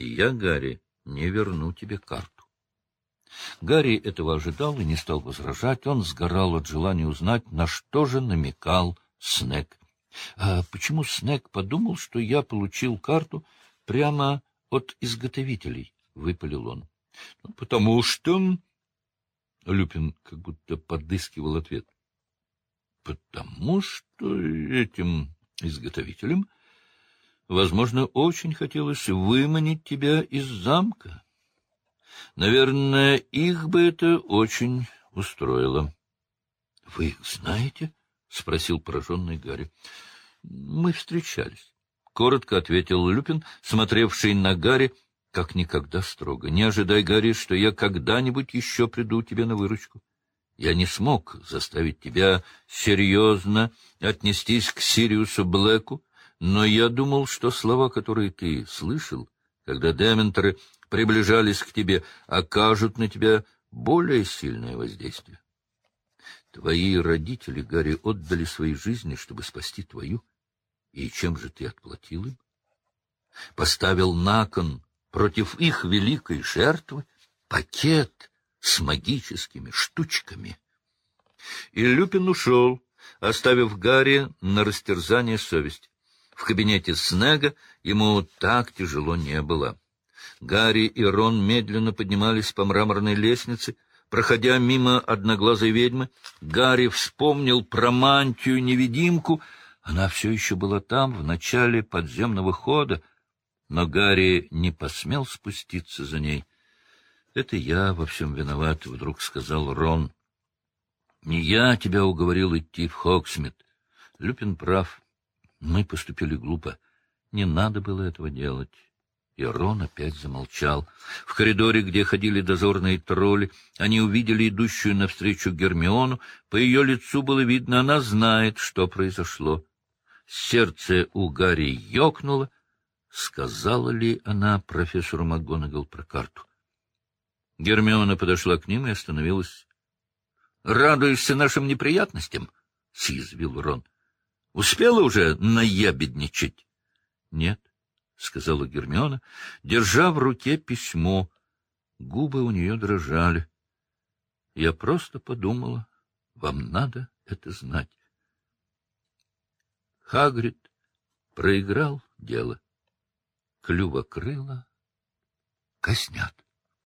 и я, Гарри, не верну тебе карту. Гарри этого ожидал и не стал возражать. Он сгорал от желания узнать, на что же намекал Снег. А почему Снег подумал, что я получил карту прямо от изготовителей? — выпалил он. — ну, Потому что... Люпин как будто подыскивал ответ. — Потому что этим изготовителям, возможно, очень хотелось выманить тебя из замка. Наверное, их бы это очень устроило. — Вы их знаете? — спросил пораженный Гарри. — Мы встречались. — коротко ответил Люпин, смотревший на Гарри, как никогда строго. — Не ожидай, Гарри, что я когда-нибудь еще приду тебе на выручку. Я не смог заставить тебя серьезно отнестись к Сириусу Блэку, но я думал, что слова, которые ты слышал, когда дементоры приближались к тебе, окажут на тебя более сильное воздействие. Твои родители, Гарри, отдали свои жизни, чтобы спасти твою. И чем же ты отплатил им? Поставил на кон против их великой жертвы пакет с магическими штучками. И Люпин ушел, оставив Гарри на растерзание совести. В кабинете Снега ему так тяжело не было. Гарри и Рон медленно поднимались по мраморной лестнице. Проходя мимо одноглазой ведьмы, Гарри вспомнил про мантию-невидимку. Она все еще была там, в начале подземного хода, но Гарри не посмел спуститься за ней. — Это я во всем виноват, — вдруг сказал Рон. — Не я тебя уговорил идти в Хоксмит. Люпин прав. Мы поступили глупо. Не надо было этого делать. И Рон опять замолчал. В коридоре, где ходили дозорные тролли, они увидели идущую навстречу Гермиону. По ее лицу было видно, она знает, что произошло. Сердце у Гарри ёкнуло — сказала ли она профессору МакГонагал про карту. Гермиона подошла к ним и остановилась. — Радуешься нашим неприятностям? — съязвил Рон. — Успела уже наябедничать? — Нет, — сказала Гермиона, держа в руке письмо. Губы у нее дрожали. Я просто подумала, вам надо это знать. Хагрид проиграл дело клювокрыла коснят.